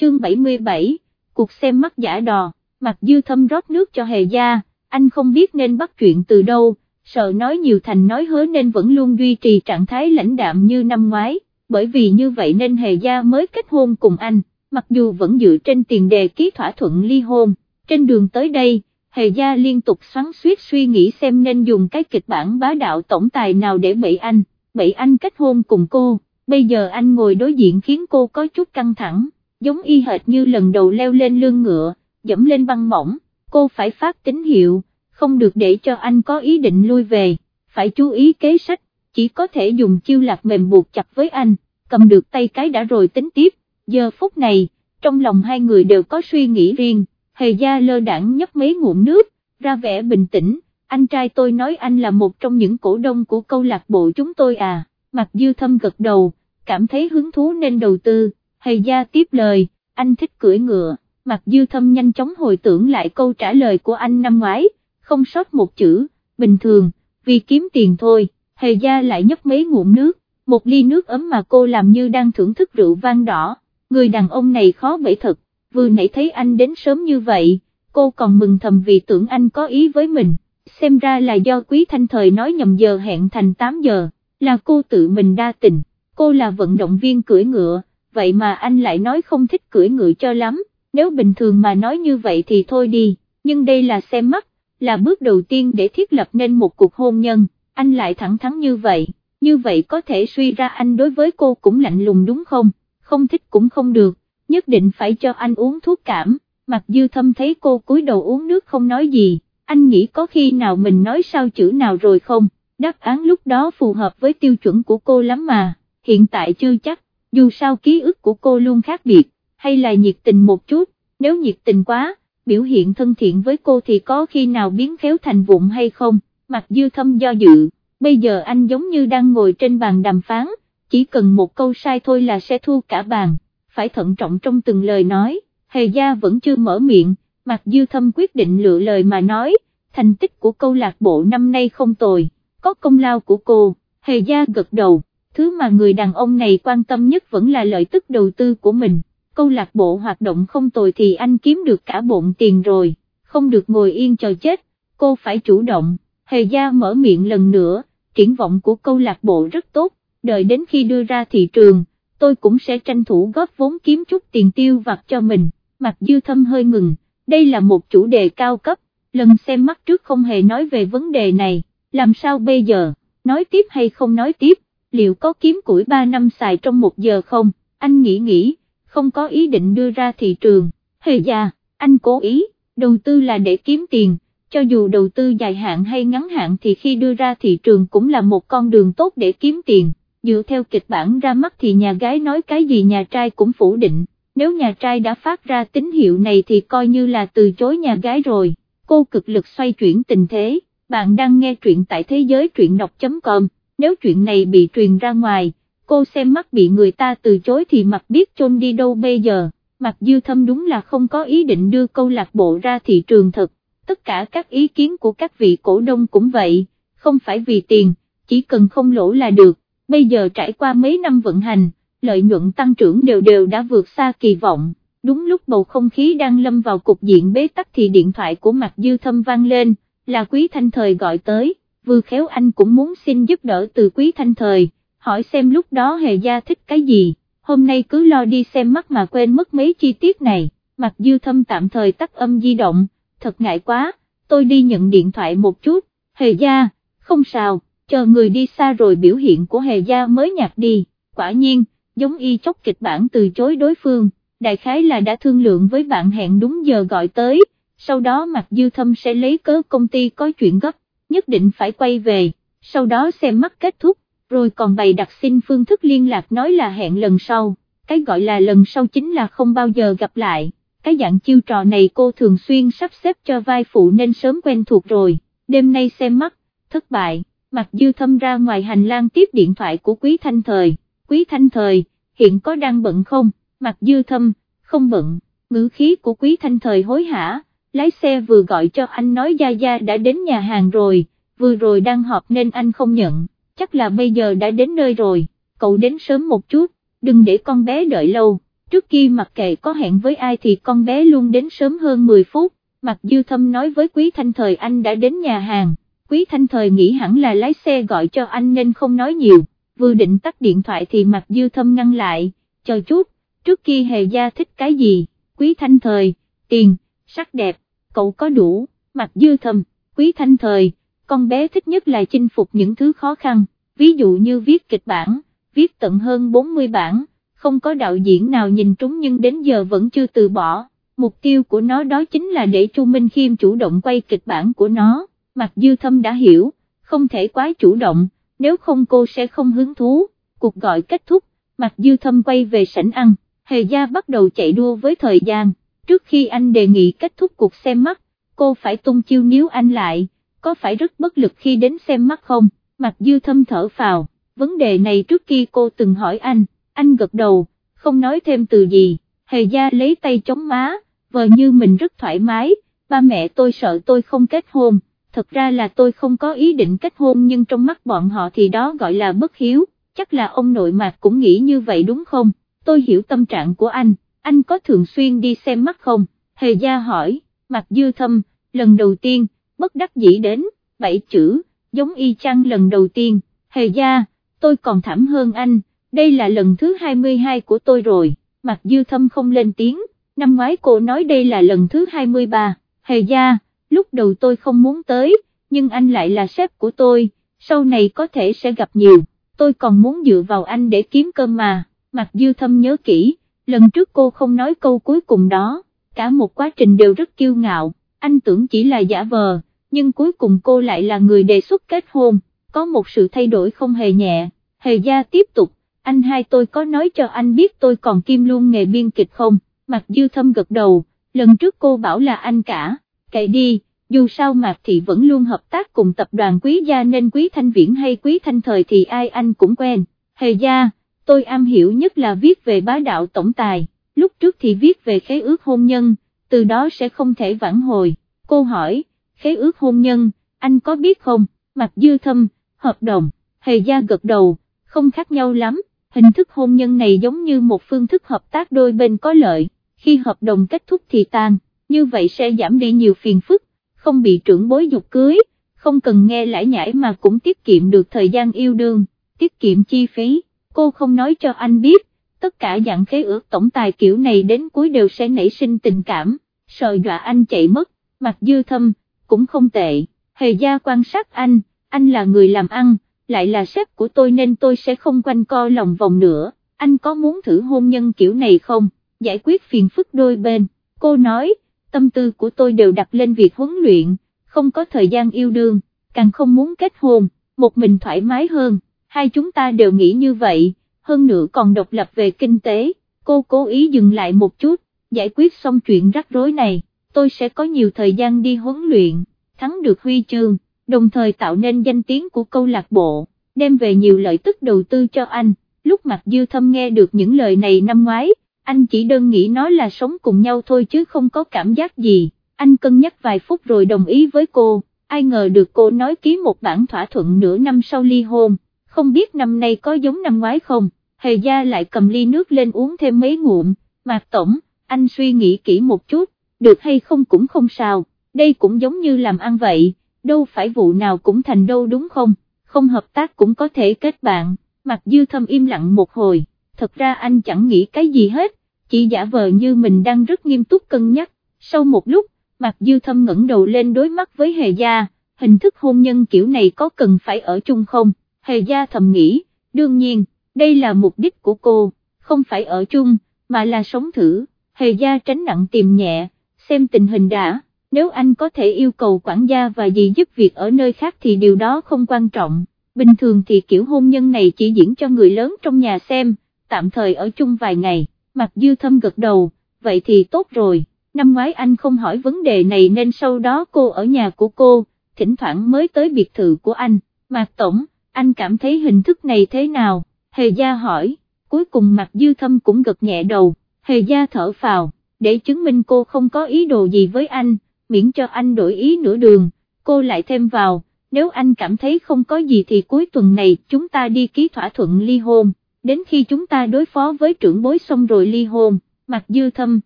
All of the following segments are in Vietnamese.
chương 77, cuộc xem mắt giả đò, mặt dư thâm rót nước cho hề gia, anh không biết nên bắt chuyện từ đâu, sợ nói nhiều thành nói hớ nên vẫn luôn duy trì trạng thái lãnh đạm như năm ngoái, bởi vì như vậy nên hề gia mới kết hôn cùng anh, mặc dù vẫn dựa trên tiền đề ký thỏa thuận ly hôn, trên đường tới đây, hề gia liên tục xoắn suýt suy nghĩ xem nên dùng cái kịch bản bá đạo tổng tài nào để bậy anh, bậy anh kết hôn cùng cô, bây giờ anh ngồi đối diện khiến cô có chút căng thẳng, giống y hệt như lần đầu leo lên lưng ngựa, dẫm lên băng mỏng, cô phải phát tín hiệu, không được để cho anh có ý định lui về, phải chú ý kế sách, chỉ có thể dùng chiêu lạc mềm buộc chặt với anh, cầm được tay cái đã rồi tính tiếp, giờ phút này, trong lòng hai người đều có suy nghĩ riêng, hề gia lơ đảng nhấp mấy ngụm nước, ra vẻ bình tĩnh, anh trai tôi nói anh là một trong những cổ đông của câu lạc bộ chúng tôi à, mặt dư thâm gật đầu, cảm thấy hứng thú nên đầu tư, hề gia tiếp lời, anh thích cưỡi ngựa, mặt dư thâm nhanh chóng hồi tưởng lại câu trả lời của anh năm ngoái, không sót một chữ, bình thường, vì kiếm tiền thôi, hề gia lại nhấp mấy ngụm nước, một ly nước ấm mà cô làm như đang thưởng thức rượu vang đỏ, người đàn ông này khó bể thật, vừa nãy thấy anh đến sớm như vậy, cô còn mừng thầm vì tưởng anh có ý với mình, xem ra là do quý thanh thời nói nhầm giờ hẹn thành 8 giờ, là cô tự mình đa tình, cô là vận động viên cưỡi ngựa, vậy mà anh lại nói không thích cưỡi ngựa cho lắm, nếu bình thường mà nói như vậy thì thôi đi, nhưng đây là xem mắt, là bước đầu tiên để thiết lập nên một cuộc hôn nhân, anh lại thẳng thắn như vậy, như vậy có thể suy ra anh đối với cô cũng lạnh lùng đúng không, không thích cũng không được, nhất định phải cho anh uống thuốc cảm, mặc dư thâm thấy cô cúi đầu uống nước không nói gì, anh nghĩ có khi nào mình nói sao chữ nào rồi không, đáp án lúc đó phù hợp với tiêu chuẩn của cô lắm mà, hiện tại chưa chắc, dù sao ký ức của cô luôn khác biệt, hay là nhiệt tình một chút, nếu nhiệt tình quá, biểu hiện thân thiện với cô thì có khi nào biến khéo thành vụn hay không, mặc dư thâm do dự, bây giờ anh giống như đang ngồi trên bàn đàm phán, chỉ cần một câu sai thôi là sẽ thua cả bàn, phải thận trọng trong từng lời nói, hề gia vẫn chưa mở miệng, mặc dư thâm quyết định lựa lời mà nói, thành tích của câu lạc bộ năm nay không tồi, có công lao của cô, hề gia gật đầu, thứ mà người đàn ông này quan tâm nhất vẫn là lợi tức đầu tư của mình. Câu lạc bộ hoạt động không tồi thì anh kiếm được cả bộn tiền rồi, không được ngồi yên chờ chết, cô phải chủ động, hề gia mở miệng lần nữa, triển vọng của câu lạc bộ rất tốt, đợi đến khi đưa ra thị trường, tôi cũng sẽ tranh thủ góp vốn kiếm chút tiền tiêu vặt cho mình, mặt dư thâm hơi ngừng, đây là một chủ đề cao cấp, lần xem mắt trước không hề nói về vấn đề này, làm sao bây giờ, nói tiếp hay không nói tiếp, liệu có kiếm củi 3 năm xài trong một giờ không, anh nghĩ nghĩ không có ý định đưa ra thị trường, hề già, anh cố ý, đầu tư là để kiếm tiền, cho dù đầu tư dài hạn hay ngắn hạn thì khi đưa ra thị trường cũng là một con đường tốt để kiếm tiền, dựa theo kịch bản ra mắt thì nhà gái nói cái gì nhà trai cũng phủ định, nếu nhà trai đã phát ra tín hiệu này thì coi như là từ chối nhà gái rồi, cô cực lực xoay chuyển tình thế, bạn đang nghe truyện tại thế giới truyện đọc.com, nếu chuyện này bị truyền ra ngoài, cô xem mắt bị người ta từ chối thì mặt biết chôn đi đâu bây giờ, mặt dư thâm đúng là không có ý định đưa câu lạc bộ ra thị trường thật, tất cả các ý kiến của các vị cổ đông cũng vậy, không phải vì tiền, chỉ cần không lỗ là được, bây giờ trải qua mấy năm vận hành, lợi nhuận tăng trưởng đều đều đã vượt xa kỳ vọng. Đúng lúc bầu không khí đang lâm vào cục diện bế tắc thì điện thoại của Mạc dư thâm vang lên, là quý thanh thời gọi tới, vừa khéo anh cũng muốn xin giúp đỡ từ quý thanh thời, hỏi xem lúc đó hề gia thích cái gì, hôm nay cứ lo đi xem mắt mà quên mất mấy chi tiết này, mặc dư thâm tạm thời tắt âm di động, thật ngại quá, tôi đi nhận điện thoại một chút, hề gia, không sao, chờ người đi xa rồi biểu hiện của hề gia mới nhạt đi, quả nhiên, giống y chốc kịch bản từ chối đối phương, đại khái là đã thương lượng với bạn hẹn đúng giờ gọi tới, sau đó mặc dư thâm sẽ lấy cớ công ty có chuyện gấp, nhất định phải quay về, sau đó xem mắt kết thúc, rồi còn bày đặt xin phương thức liên lạc nói là hẹn lần sau, cái gọi là lần sau chính là không bao giờ gặp lại, cái dạng chiêu trò này cô thường xuyên sắp xếp cho vai phụ nên sớm quen thuộc rồi, đêm nay xem mắt, thất bại, mặt dư thâm ra ngoài hành lang tiếp điện thoại của quý thanh thời, quý thanh thời, hiện có đang bận không, mặt dư thâm, không bận, ngữ khí của quý thanh thời hối hả, lái xe vừa gọi cho anh nói Gia Gia đã đến nhà hàng rồi, vừa rồi đang họp nên anh không nhận chắc là bây giờ đã đến nơi rồi, cậu đến sớm một chút, đừng để con bé đợi lâu, trước khi kia mặc kệ có hẹn với ai thì con bé luôn đến sớm hơn 10 phút, Mặc Dư Thâm nói với Quý Thanh Thời anh đã đến nhà hàng, Quý Thanh Thời nghĩ hẳn là lái xe gọi cho anh nên không nói nhiều, vừa định tắt điện thoại thì Mặc Dư Thâm ngăn lại, chờ chút, trước kia hề gia thích cái gì, Quý Thanh Thời, tiền, sắc đẹp, cậu có đủ, Mạc Dư Thâm, Quý Thanh Thời, con bé thích nhất là chinh phục những thứ khó khăn, ví dụ như viết kịch bản, viết tận hơn 40 bản, không có đạo diễn nào nhìn trúng nhưng đến giờ vẫn chưa từ bỏ, mục tiêu của nó đó chính là để Chu Minh Khiêm chủ động quay kịch bản của nó, Mạc Dư Thâm đã hiểu, không thể quá chủ động, nếu không cô sẽ không hứng thú, cuộc gọi kết thúc, Mạc Dư Thâm quay về sảnh ăn, Hề Gia bắt đầu chạy đua với thời gian, trước khi anh đề nghị kết thúc cuộc xem mắt, cô phải tung chiêu níu anh lại, có phải rất bất lực khi đến xem mắt không, Mặc Dư Thâm thở phào, vấn đề này trước khi cô từng hỏi anh, anh gật đầu, không nói thêm từ gì, Hề Gia lấy tay chống má, vờ như mình rất thoải mái, ba mẹ tôi sợ tôi không kết hôn thật ra là tôi không có ý định kết hôn nhưng trong mắt bọn họ thì đó gọi là bất hiếu, chắc là ông nội mạc cũng nghĩ như vậy đúng không, tôi hiểu tâm trạng của anh, anh có thường xuyên đi xem mắt không, hề gia hỏi, mặt dư thâm, lần đầu tiên, bất đắc dĩ đến, bảy chữ, giống y chang lần đầu tiên, hề gia, tôi còn thảm hơn anh, đây là lần thứ 22 của tôi rồi, mặt dư thâm không lên tiếng, năm ngoái cô nói đây là lần thứ 23, hề gia, lúc đầu tôi không muốn tới, nhưng anh lại là sếp của tôi, sau này có thể sẽ gặp nhiều, tôi còn muốn dựa vào anh để kiếm cơm mà, mặt Dư Thâm nhớ kỹ, lần trước cô không nói câu cuối cùng đó, cả một quá trình đều rất kiêu ngạo, anh tưởng chỉ là giả vờ, nhưng cuối cùng cô lại là người đề xuất kết hôn, có một sự thay đổi không hề nhẹ, hề gia tiếp tục, anh hai tôi có nói cho anh biết tôi còn kim luôn nghề biên kịch không, Mạc Dư Thâm gật đầu, lần trước cô bảo là anh cả kệ đi, dù sao Mạc Thị vẫn luôn hợp tác cùng tập đoàn quý gia nên quý thanh viễn hay quý thanh thời thì ai anh cũng quen, hề gia, tôi am hiểu nhất là viết về bá đạo tổng tài, lúc trước thì viết về khế ước hôn nhân, từ đó sẽ không thể vãn hồi, cô hỏi, khế ước hôn nhân, anh có biết không, mặt Dư Thâm, hợp đồng, hề gia gật đầu, không khác nhau lắm, hình thức hôn nhân này giống như một phương thức hợp tác đôi bên có lợi, khi hợp đồng kết thúc thì tan như vậy sẽ giảm đi nhiều phiền phức, không bị trưởng bối dục cưới, không cần nghe lãi nhãi mà cũng tiết kiệm được thời gian yêu đương, tiết kiệm chi phí, cô không nói cho anh biết, tất cả dạng khế ước tổng tài kiểu này đến cuối đều sẽ nảy sinh tình cảm, sợ dọa anh chạy mất, mặt dư thâm, cũng không tệ, hề gia quan sát anh, anh là người làm ăn, lại là sếp của tôi nên tôi sẽ không quanh co lòng vòng nữa, anh có muốn thử hôn nhân kiểu này không, giải quyết phiền phức đôi bên, cô nói, tâm tư của tôi đều đặt lên việc huấn luyện, không có thời gian yêu đương, càng không muốn kết hôn, một mình thoải mái hơn, hai chúng ta đều nghĩ như vậy, hơn nữa còn độc lập về kinh tế, cô cố ý dừng lại một chút, giải quyết xong chuyện rắc rối này, tôi sẽ có nhiều thời gian đi huấn luyện, thắng được huy chương, đồng thời tạo nên danh tiếng của câu lạc bộ, đem về nhiều lợi tức đầu tư cho anh, lúc mặt dư thâm nghe được những lời này năm ngoái, anh chỉ đơn nghĩ nó là sống cùng nhau thôi chứ không có cảm giác gì, anh cân nhắc vài phút rồi đồng ý với cô, ai ngờ được cô nói ký một bản thỏa thuận nửa năm sau ly hôn, không biết năm nay có giống năm ngoái không, hề gia lại cầm ly nước lên uống thêm mấy ngụm, mạc tổng, anh suy nghĩ kỹ một chút, được hay không cũng không sao, đây cũng giống như làm ăn vậy, đâu phải vụ nào cũng thành đâu đúng không, không hợp tác cũng có thể kết bạn, mặc dư thâm im lặng một hồi thật ra anh chẳng nghĩ cái gì hết, chỉ giả vờ như mình đang rất nghiêm túc cân nhắc, sau một lúc, Mặc Dư Thâm ngẩng đầu lên đối mắt với Hề Gia, hình thức hôn nhân kiểu này có cần phải ở chung không, Hề Gia thầm nghĩ, đương nhiên, đây là mục đích của cô, không phải ở chung, mà là sống thử, Hề Gia tránh nặng tìm nhẹ, xem tình hình đã, nếu anh có thể yêu cầu quản gia và gì giúp việc ở nơi khác thì điều đó không quan trọng, bình thường thì kiểu hôn nhân này chỉ diễn cho người lớn trong nhà xem, tạm thời ở chung vài ngày, mặc Dư Thâm gật đầu, vậy thì tốt rồi, năm ngoái anh không hỏi vấn đề này nên sau đó cô ở nhà của cô, thỉnh thoảng mới tới biệt thự của anh, Mạc Tổng, anh cảm thấy hình thức này thế nào, Hề Gia hỏi, cuối cùng mặt Dư Thâm cũng gật nhẹ đầu, Hề Gia thở phào, để chứng minh cô không có ý đồ gì với anh, miễn cho anh đổi ý nửa đường, cô lại thêm vào, nếu anh cảm thấy không có gì thì cuối tuần này chúng ta đi ký thỏa thuận ly hôn. Đến khi chúng ta đối phó với trưởng bối xong rồi ly hôn, mặt dư thâm,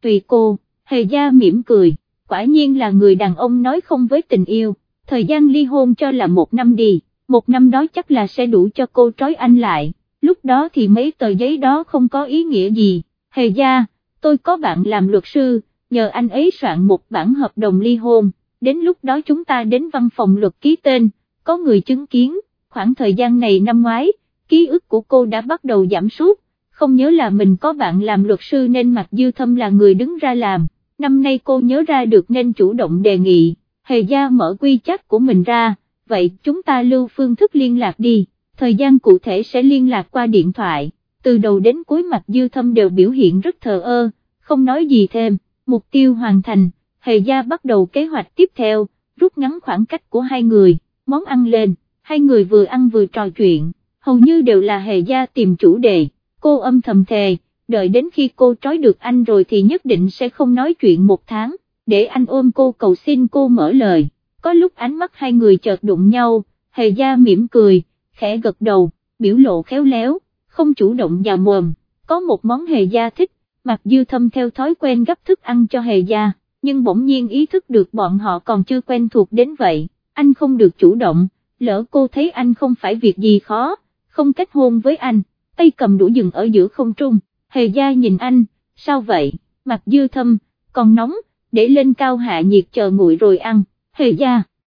tùy cô, hề gia mỉm cười, quả nhiên là người đàn ông nói không với tình yêu, thời gian ly hôn cho là một năm đi, một năm đó chắc là sẽ đủ cho cô trói anh lại, lúc đó thì mấy tờ giấy đó không có ý nghĩa gì, hề gia, tôi có bạn làm luật sư, nhờ anh ấy soạn một bản hợp đồng ly hôn, đến lúc đó chúng ta đến văn phòng luật ký tên, có người chứng kiến, khoảng thời gian này năm ngoái, ký ức của cô đã bắt đầu giảm sút, không nhớ là mình có bạn làm luật sư nên Mạc Dư Thâm là người đứng ra làm, năm nay cô nhớ ra được nên chủ động đề nghị, hề gia mở quy chắc của mình ra, vậy chúng ta lưu phương thức liên lạc đi, thời gian cụ thể sẽ liên lạc qua điện thoại, từ đầu đến cuối mặt Dư Thâm đều biểu hiện rất thờ ơ, không nói gì thêm, mục tiêu hoàn thành, hề gia bắt đầu kế hoạch tiếp theo, rút ngắn khoảng cách của hai người, món ăn lên, hai người vừa ăn vừa trò chuyện, hầu như đều là hề gia tìm chủ đề. Cô âm thầm thề, đợi đến khi cô trói được anh rồi thì nhất định sẽ không nói chuyện một tháng, để anh ôm cô cầu xin cô mở lời, có lúc ánh mắt hai người chợt đụng nhau, hề gia mỉm cười, khẽ gật đầu, biểu lộ khéo léo, không chủ động vào mồm, có một món hề gia thích, mặc dư thâm theo thói quen gấp thức ăn cho hề gia, nhưng bỗng nhiên ý thức được bọn họ còn chưa quen thuộc đến vậy, anh không được chủ động, lỡ cô thấy anh không phải việc gì khó, không kết hôn với anh tay cầm đũa dừng ở giữa không trung, hề gia nhìn anh, sao vậy, mặt dư thâm, còn nóng, để lên cao hạ nhiệt chờ nguội rồi ăn, hề gia,